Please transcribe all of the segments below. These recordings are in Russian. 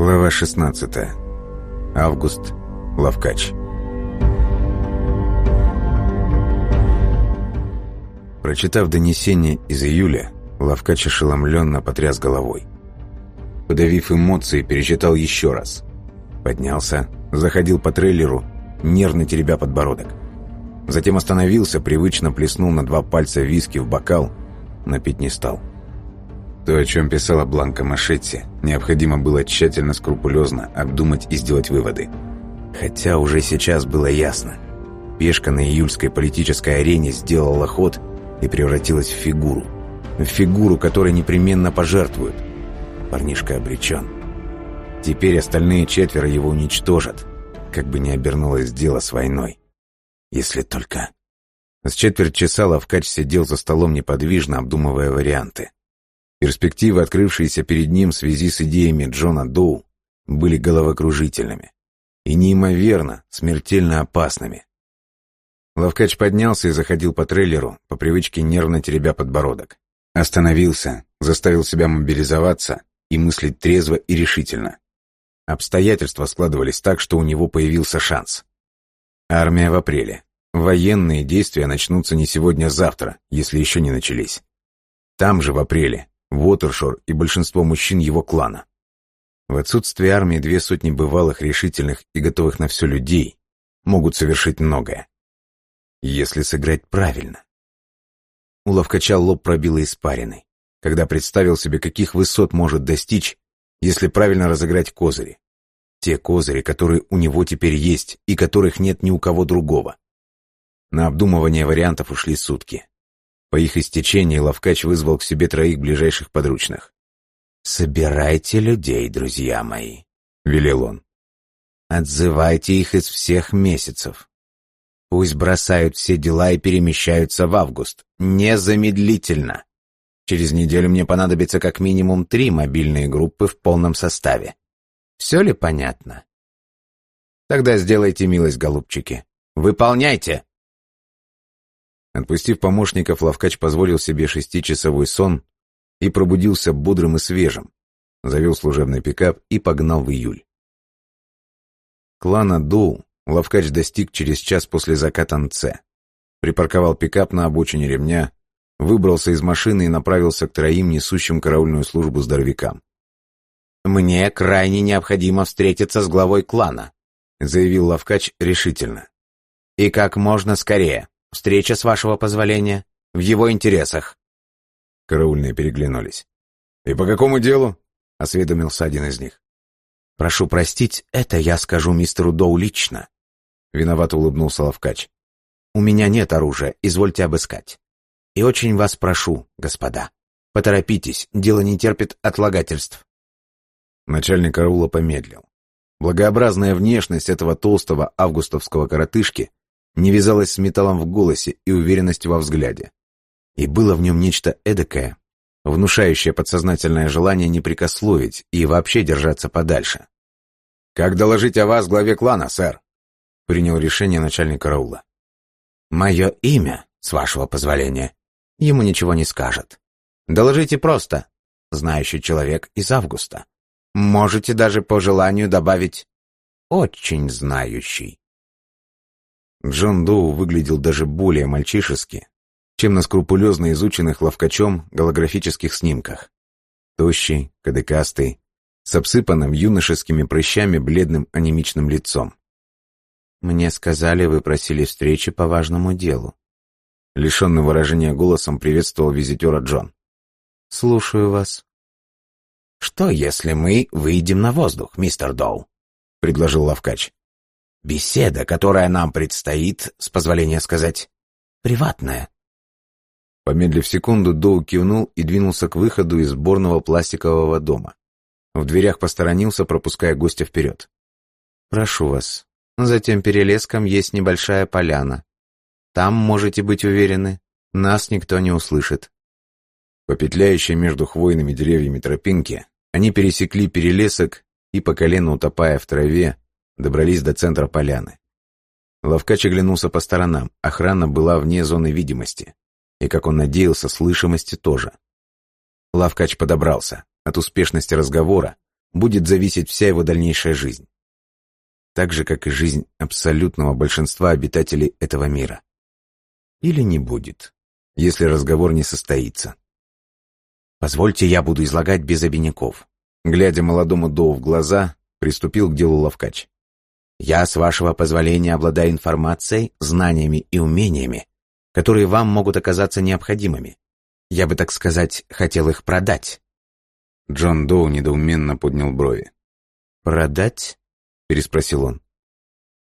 Глава 16. Август. Лавкач. Прочитав донесение из июля, Лавкач ошеломленно потряс головой. Подавив эмоции, перечитал еще раз. Поднялся, заходил по трейлеру, нервно теребя подбородок. Затем остановился, привычно плеснул на два пальца виски в бокал, напить не стал. То, о чем писала Бланка Машетти, необходимо было тщательно, скрупулезно обдумать и сделать выводы. Хотя уже сейчас было ясно. Пешка на июльской политической арене сделала ход и превратилась в фигуру. В фигуру, которой непременно пожертвуют. Парнишка обречен. Теперь остальные четверо его уничтожат, как бы ни обернулось дело с войной. Если только... С четверть часа Лавкач сидел за столом неподвижно, обдумывая варианты. Перспективы, открывшиеся перед ним в связи с идеями Джона Доу, были головокружительными и неимоверно, смертельно опасными. Лавкач поднялся и заходил по трейлеру, по привычке нервно теребя подбородок. Остановился, заставил себя мобилизоваться и мыслить трезво и решительно. Обстоятельства складывались так, что у него появился шанс. Армия в апреле. Военные действия начнутся не сегодня-завтра, а если еще не начались. Там же в апреле Уотершор и большинство мужчин его клана. В отсутствие армии две сотни бывалых, решительных и готовых на все людей могут совершить многое. Если сыграть правильно. У ловкача лоб пробило испариной, когда представил себе, каких высот может достичь, если правильно разыграть козыри. Те козыри, которые у него теперь есть и которых нет ни у кого другого. На обдумывание вариантов ушли сутки. По их истечении Лавкач вызвал к себе троих ближайших подручных. «Собирайте людей, друзья мои», — велел он. «Отзывайте их из всех месяцев. Пусть бросают все дела и перемещаются в август. Незамедлительно. Через неделю мне понадобится как минимум три мобильные группы в полном составе. Все ли понятно? Тогда сделайте милость, голубчики. Выполняйте!» Отпустив помощников, Лавкач позволил себе шестичасовой сон и пробудился бодрым и свежим, завел служебный пикап и погнал в июль. Клана Доу Лавкач достиг через час после заката НЦ. Припарковал пикап на обочине ремня, выбрался из машины и направился к троим несущим караульную службу здоровякам. «Мне крайне необходимо встретиться с главой клана», заявил Лавкач решительно. «И как можно скорее». Встреча, с вашего позволения, в его интересах». Караульные переглянулись. «И по какому делу?» — осведомился один из них. «Прошу простить, это я скажу мистеру Доу лично», — виновато улыбнулся Лавкач. «У меня нет оружия, извольте обыскать. И очень вас прошу, господа, поторопитесь, дело не терпит отлагательств». Начальник караула помедлил. Благообразная внешность этого толстого августовского коротышки не вязалась с металлом в голосе и уверенностью во взгляде. И было в нем нечто эдакое, внушающее подсознательное желание не прикословить и вообще держаться подальше. «Как доложить о вас главе клана, сэр?» — принял решение начальник караула. «Мое имя, с вашего позволения, ему ничего не скажет. Доложите просто, знающий человек из августа. Можете даже по желанию добавить «очень знающий». Джон Доу выглядел даже более мальчишески, чем на скрупулезно изученных ловкачом голографических снимках. Тощий, кадыкастый, с обсыпанным юношескими прыщами бледным анемичным лицом. «Мне сказали, вы просили встречи по важному делу». Лишенный выражения голосом приветствовал визитера Джон. «Слушаю вас». «Что, если мы выйдем на воздух, мистер Доу?» — предложил Лавкач. Беседа, которая нам предстоит, с позволения сказать, приватная. Помедлив секунду, Доу кивнул и двинулся к выходу из сборного пластикового дома. В дверях посторонился, пропуская гостя вперед. «Прошу вас. За тем перелеском есть небольшая поляна. Там, можете быть уверены, нас никто не услышит». По петляющей между хвойными деревьями тропинке они пересекли перелесок и, по колено утопая в траве, добрались до центра поляны. Лавкач оглянулся по сторонам, охрана была вне зоны видимости. И, как он надеялся, слышимости тоже. Лавкач подобрался. От успешности разговора, будет зависеть вся его дальнейшая жизнь. Так же, как и жизнь абсолютного большинства обитателей этого мира. Или не будет, если разговор не состоится. Позвольте, я буду излагать без обиняков. Глядя молодому Доу в глаза, приступил к делу Лавкач. Я, с вашего позволения, обладаю информацией, знаниями и умениями, которые вам могут оказаться необходимыми. Я бы, так сказать, хотел их продать. Джон Доу недоуменно поднял брови. «Продать?» — переспросил он.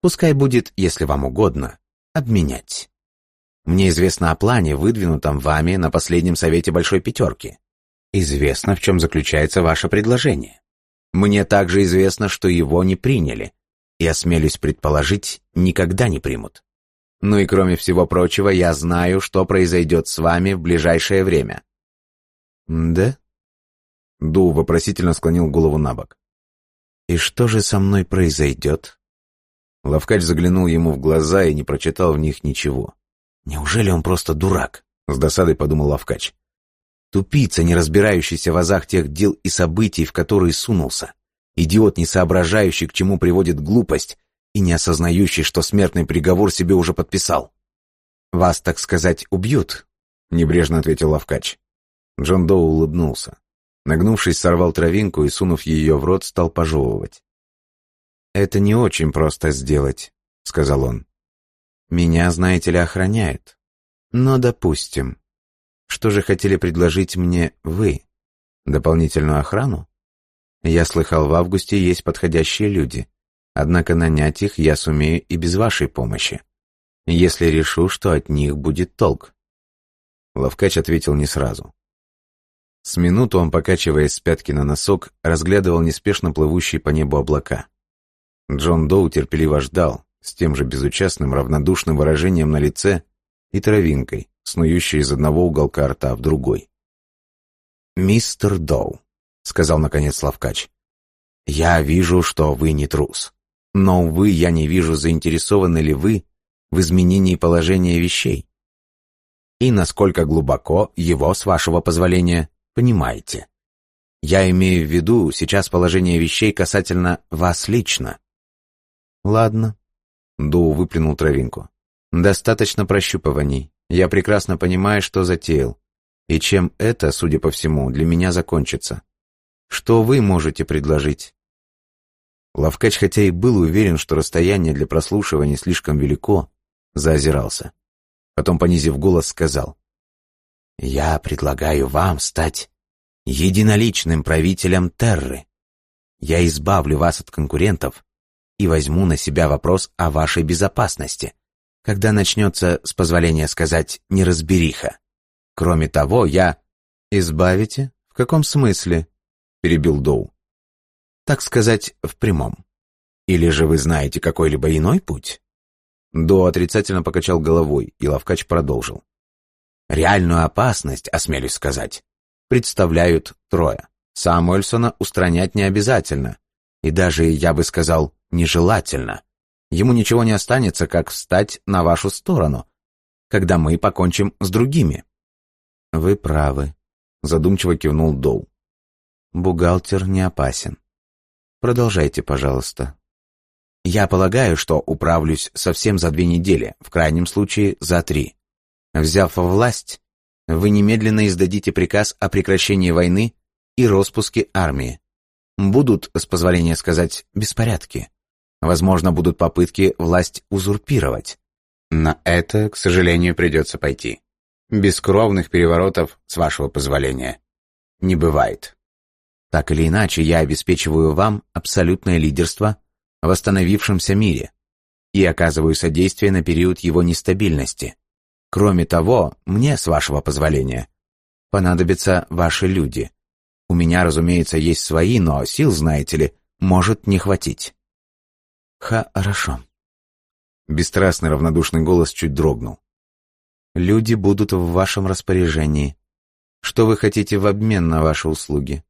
«Пускай будет, если вам угодно, обменять. Мне известно о плане, выдвинутом вами на последнем совете Большой Пятерки. Известно, в чем заключается ваше предложение. Мне также известно, что его не приняли, и, осмелюсь предположить, никогда не примут. Ну и кроме всего прочего, я знаю, что произойдет с вами в ближайшее время». «Да?» Ду вопросительно склонил голову на бок. «И что же со мной произойдет?» Лавкач заглянул ему в глаза и не прочитал в них ничего. «Неужели он просто дурак?» — с досадой подумал Лавкач. «Тупица, не разбирающийся в азах тех дел и событий, в которые сунулся. Идиот, не соображающий, к чему приводит глупость, и не осознающий, что смертный приговор себе уже подписал. «Вас, так сказать, убьют», — небрежно ответил Лавкач. Джон Доу улыбнулся. Нагнувшись, сорвал травинку и, сунув ее в рот, стал пожевывать. «Это не очень просто сделать», — сказал он. «Меня, знаете ли, охраняют. Но допустим. Что же хотели предложить мне вы? Дополнительную охрану? Я слыхал, в августе есть подходящие люди. Однако нанять их я сумею и без вашей помощи, если решу, что от них будет толк. Лавкач ответил не сразу. С минуту он, покачиваясь с пятки на носок, разглядывал неспешно плывущие по небу облака. Джон Доу терпеливо ждал, с тем же безучастным, равнодушным выражением на лице и травинкой, снующей из одного уголка рта в другой. «Мистер Доу», — сказал наконец Лавкач, — «я вижу, что вы не трус. Но, увы, я не вижу, заинтересованы ли вы в изменении положения вещей. И насколько глубоко его, с вашего позволения, понимаете. Я имею в виду сейчас положение вещей касательно вас лично. Ладно. Доу выплюнул травинку. Достаточно прощупываний. Я прекрасно понимаю, что затеял. И чем это, судя по всему, для меня закончится. Что вы можете предложить? Лавкач, хотя и был уверен, что расстояние для прослушивания слишком велико, заозирался. Потом, понизив голос, сказал. «Я предлагаю вам стать единоличным правителем Терры. Я избавлю вас от конкурентов и возьму на себя вопрос о вашей безопасности, когда начнется, с позволения сказать, неразбериха. Кроме того, я...» «Избавите? В каком смысле?» — перебил Доу так сказать, в прямом. Или же вы знаете какой-либо иной путь?» До отрицательно покачал головой, и Лавкач продолжил. «Реальную опасность, осмелюсь сказать, представляют трое. Самуэльсона устранять не обязательно, и даже, я бы сказал, нежелательно. Ему ничего не останется, как встать на вашу сторону, когда мы покончим с другими». «Вы правы», — задумчиво кивнул Доу. «Бухгалтер не опасен. Продолжайте, пожалуйста. Я полагаю, что управлюсь совсем за две недели, в крайнем случае за три. Взяв власть, вы немедленно издадите приказ о прекращении войны и распуске армии. Будут, с позволения сказать, беспорядки. Возможно, будут попытки власть узурпировать. На это, к сожалению, придется пойти. Бескровных переворотов, с вашего позволения, не бывает. Так или иначе, я обеспечиваю вам абсолютное лидерство в восстановившемся мире и оказываю содействие на период его нестабильности. Кроме того, мне, с вашего позволения, понадобятся ваши люди. У меня, разумеется, есть свои, но сил, знаете ли, может не хватить. Хорошо. Бесстрастный равнодушный голос чуть дрогнул. Люди будут в вашем распоряжении. Что вы хотите в обмен на ваши услуги?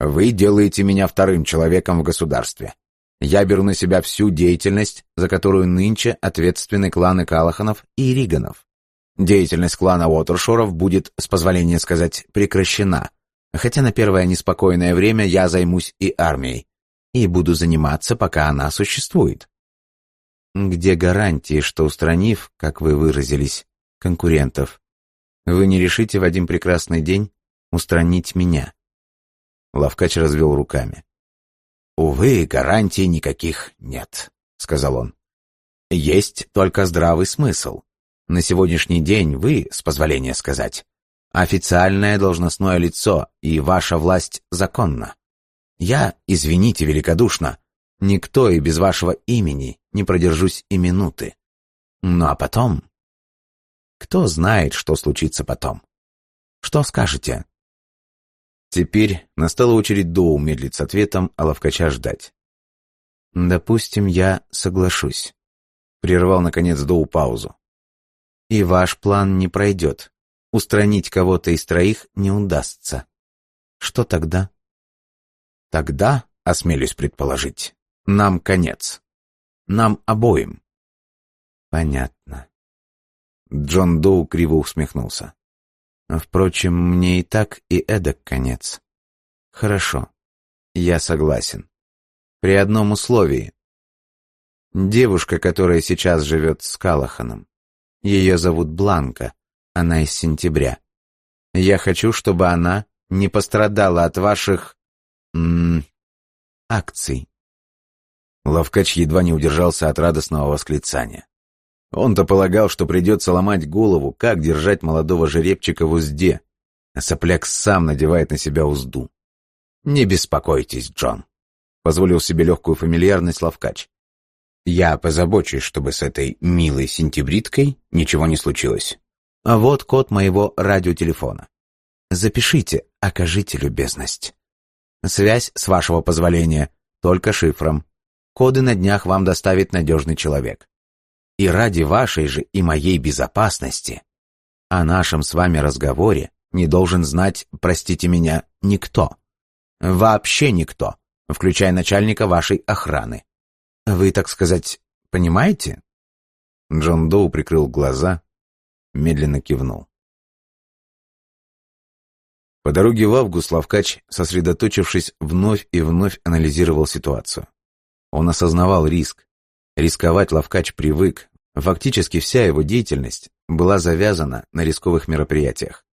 Вы делаете меня вторым человеком в государстве. Я беру на себя всю деятельность, за которую нынче ответственны кланы Калаханов и Риганов. Деятельность клана Уотершоров будет, с позволения сказать, прекращена, Хотя на первое неспокойное время я займусь и армией. И буду заниматься, пока она существует. Где гарантии, что устранив, как вы выразились, конкурентов, вы не решите в один прекрасный день устранить меня?» Лавкач развел руками. «Увы, гарантий никаких нет», — сказал он. «Есть только здравый смысл. На сегодняшний день вы, с позволения сказать, официальное должностное лицо, и ваша власть законна. Я, извините великодушно, никто и без вашего имени не продержусь и минуты. Ну а потом... Кто знает, что случится потом? Что скажете?» Теперь настала очередь Доу медлить с ответом, а Ловкача ждать. «Допустим, я соглашусь», — прервал, наконец, Доу паузу. «И ваш план не пройдет. Устранить кого-то из троих не удастся. Что тогда?» «Тогда, осмелюсь предположить, нам конец. Нам обоим». «Понятно». Джон Доу криво усмехнулся. Впрочем, мне и так, и эдак конец. Хорошо, я согласен. При одном условии. Девушка, которая сейчас живет с Калаханом. Ее зовут Бланка, она из сентября. Я хочу, чтобы она не пострадала от ваших... М -м, акций. Лавкач едва не удержался от радостного восклицания. Он-то полагал, что придется ломать голову, как держать молодого жеребчика в узде, а сопляк сам надевает на себя узду. «Не беспокойтесь, Джон», — позволил себе легкую фамильярность Лавкач. «Я позабочусь, чтобы с этой милой сентябриткой ничего не случилось. А вот код моего радиотелефона. Запишите, окажите любезность. Связь, с вашего позволения, только шифром. Коды на днях вам доставит надежный человек. И ради вашей же и моей безопасности о нашем с вами разговоре не должен знать, простите меня, никто. Вообще никто, включая начальника вашей охраны. Вы, так сказать, понимаете? Джон Доу прикрыл глаза, медленно кивнул. По дороге в август Лавкач, сосредоточившись, вновь и вновь анализировал ситуацию. Он осознавал риск, Рисковать Лавкач привык. Фактически вся его деятельность была завязана на рисковых мероприятиях.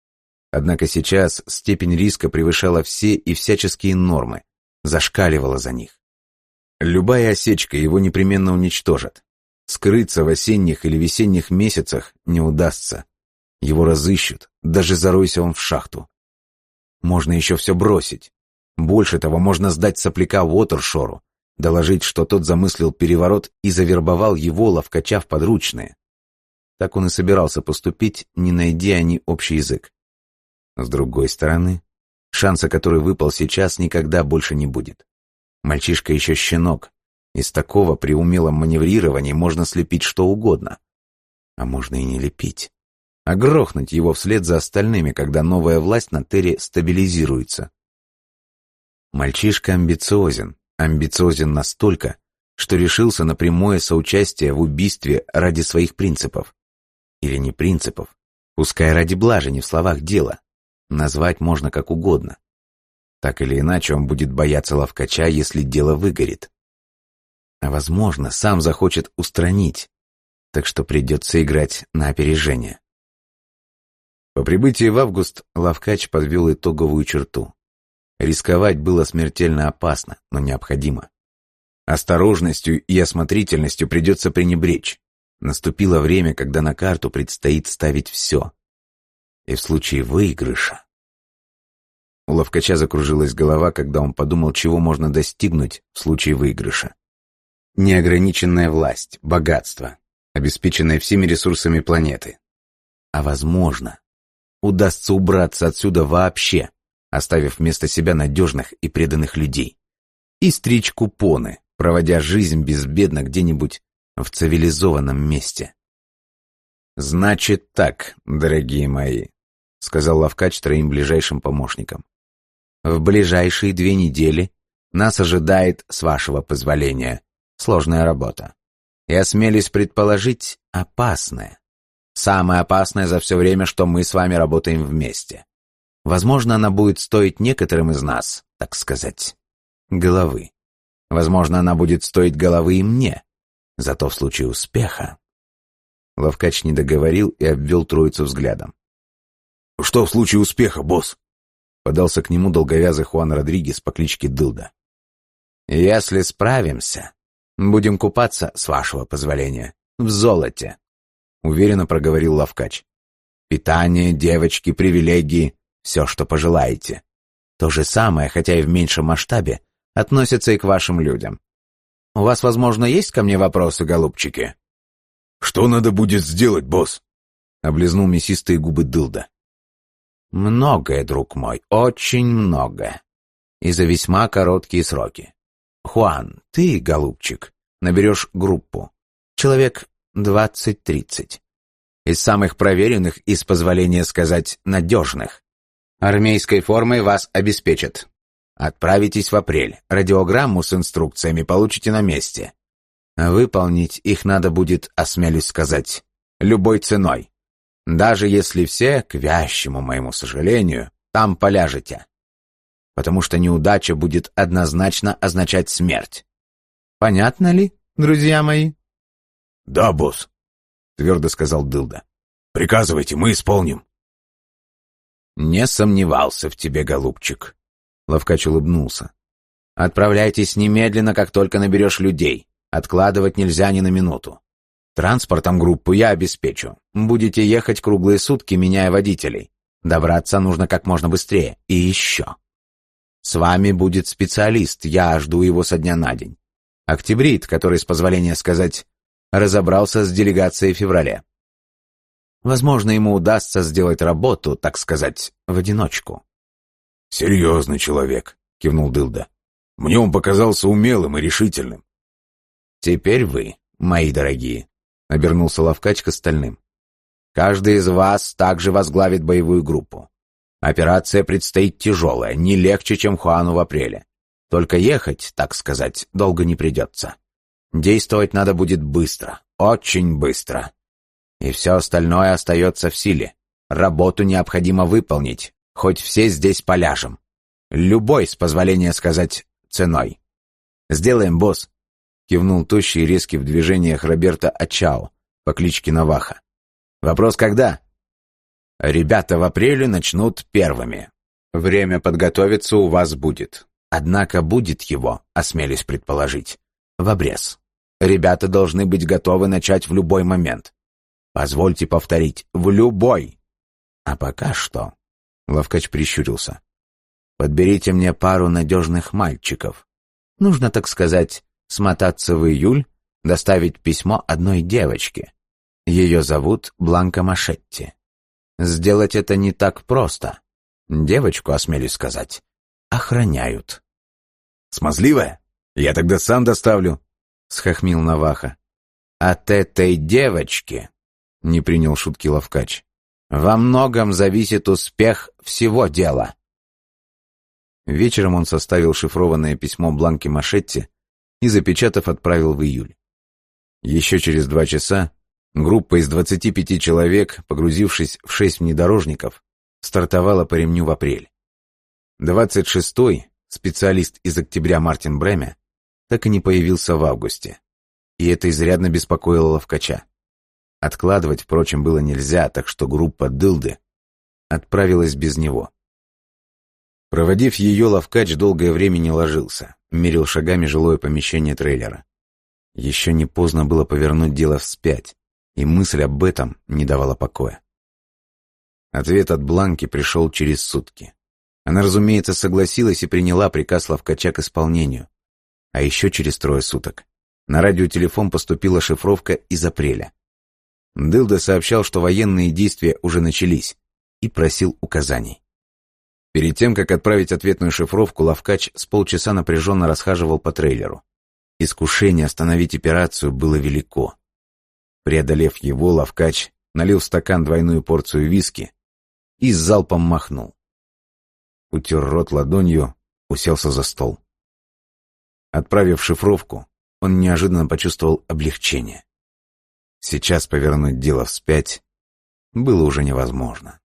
Однако сейчас степень риска превышала все и всяческие нормы, зашкаливала за них. Любая осечка его непременно уничтожит. Скрыться в осенних или весенних месяцах не удастся. Его разыщут, даже заройся он в шахту. Можно еще все бросить. Больше того, можно сдать сопляка Уотершору, доложить, что тот замыслил переворот и завербовал его, ловкача в подручные. Так он и собирался поступить, не найдя они общий язык. С другой стороны, шанса, который выпал сейчас, никогда больше не будет. Мальчишка еще щенок. Из такого при умелом маневрировании можно слепить что угодно. А можно и не лепить. А грохнуть его вслед за остальными, когда новая власть на Терре стабилизируется. Мальчишка амбициозен, амбициозен настолько, что решился на прямое соучастие в убийстве ради своих принципов. Или не принципов, пускай ради блажи, не в словах дела. Назвать можно как угодно. Так или иначе он будет бояться ловкача, если дело выгорит. А возможно, сам захочет устранить, так что придется играть на опережение. По прибытии в август Лавкач подвел итоговую черту. Рисковать было смертельно опасно, но необходимо. Осторожностью и осмотрительностью придется пренебречь. Наступило время, когда на карту предстоит ставить все. И в случае выигрыша... У ловкача закружилась голова, когда он подумал, чего можно достигнуть в случае выигрыша. Неограниченная власть, богатство, обеспеченное всеми ресурсами планеты. А возможно, удастся убраться отсюда вообще, оставив вместо себя надежных и преданных людей. И стричь купоны, проводя жизнь безбедно где-нибудь в цивилизованном месте. «Значит так, дорогие мои», — сказал Лавкач троим ближайшим помощникам. «В ближайшие две недели нас ожидает, с вашего позволения, сложная работа. И осмелись предположить, опасная. Самое опасное за все время, что мы с вами работаем вместе. Возможно, она будет стоить некоторым из нас, так сказать, головы. Возможно, она будет стоить головы и мне. Зато в случае успеха... Ловкач не договорил и обвел троицу взглядом. «Что в случае успеха, босс?» Подался к нему долговязый Хуан Родригес по кличке Дылда. «Если справимся, будем купаться, с вашего позволения, в золоте», — уверенно проговорил Ловкач. «Питание, девочки, привилегии — все, что пожелаете. То же самое, хотя и в меньшем масштабе, относится и к вашим людям. У вас, возможно, есть ко мне вопросы, голубчики?» «Что надо будет сделать, босс?» — облизнул мясистые губы Дылда. «Многое, друг мой, очень многое. И за весьма короткие сроки. Хуан, ты, голубчик, наберешь группу. Человек двадцать-тридцать. Из самых проверенных и, с позволения сказать, надежных. Армейской формой вас обеспечат. Отправитесь в апрель. Радиограмму с инструкциями получите на месте. Выполнить их надо будет, осмелюсь сказать, любой ценой. Даже если все, к вящему моему сожалению, там поляжете потому что неудача будет однозначно означать смерть. Понятно ли, друзья мои? Да, босс, твердо сказал Дылда. Приказывайте, мы исполним. Не сомневался в тебе, голубчик. Ловкач улыбнулся. Отправляйтесь немедленно, как только наберешь людей. Откладывать нельзя ни на минуту. Транспортом группу я обеспечу. Будете ехать круглые сутки, меняя водителей. Добраться нужно как можно быстрее. И еще. С вами будет специалист, я жду его со дня на день. Октябрит, который, с позволения сказать, разобрался с делегацией в феврале. Возможно, ему удастся сделать работу, так сказать, в одиночку. «Серьезный человек», — кивнул Дылда. «Мне он показался умелым и решительным». «Теперь вы, мои дорогие», — обернулся Лавкач к остальным. «Каждый из вас также возглавит боевую группу. Операция предстоит тяжелая, не легче, чем Хуану в апреле. Только ехать, так сказать, долго не придется. Действовать надо будет быстро, очень быстро. И все остальное остается в силе. Работу необходимо выполнить, хоть все здесь поляжем. Любой, с позволения сказать, ценой. «Сделаем, босс», — кивнул тощий резкий в движениях Роберта Ачао по кличке Наваха. «Вопрос когда?» Ребята в апреле начнут первыми. Время подготовиться у вас будет. Однако будет его, осмелюсь предположить, в обрез. Ребята должны быть готовы начать в любой момент. Позвольте повторить, в любой. А пока что... Ловкач прищурился. Подберите мне пару надежных мальчиков. Нужно, так сказать, смотаться в июль, доставить письмо одной девочке. Ее зовут Бланка Машетти. Сделать это не так просто. Девочку, осмелюсь сказать, охраняют. «Смазливая? Я тогда сам доставлю», — схохмил Наваха. «От этой девочки», — не принял шутки Ловкач, — «во многом зависит успех всего дела». Вечером он составил шифрованное письмо Бланке Машетти и, запечатав, отправил в июль. Еще через два часа Группа из 25 человек, погрузившись в шесть внедорожников, стартовала по ремню в апрель. 26-й, специалист из октября Мартин Бреме, так и не появился в августе. И это изрядно беспокоило Ловкача. Откладывать, впрочем, было нельзя, так что группа Дылды отправилась без него. Проводив ее, Ловкач долгое время не ложился, мерил шагами жилое помещение трейлера. Еще не поздно было повернуть дело вспять, и мысль об этом не давала покоя. Ответ от Бланки пришел через сутки. Она, разумеется, согласилась и приняла приказ Лавкача к исполнению. А еще через трое суток на радиотелефон поступила шифровка из апреля. Дылда сообщал, что военные действия уже начались, и просил указаний. Перед тем, как отправить ответную шифровку, Лавкач с полчаса напряженно расхаживал по трейлеру. Искушение остановить операцию было велико. Преодолев его, Лавкач налил в стакан двойную порцию виски и с залпом махнул. Утер рот ладонью, уселся за стол. Отправив шифровку, он неожиданно почувствовал облегчение. Сейчас повернуть дело вспять было уже невозможно.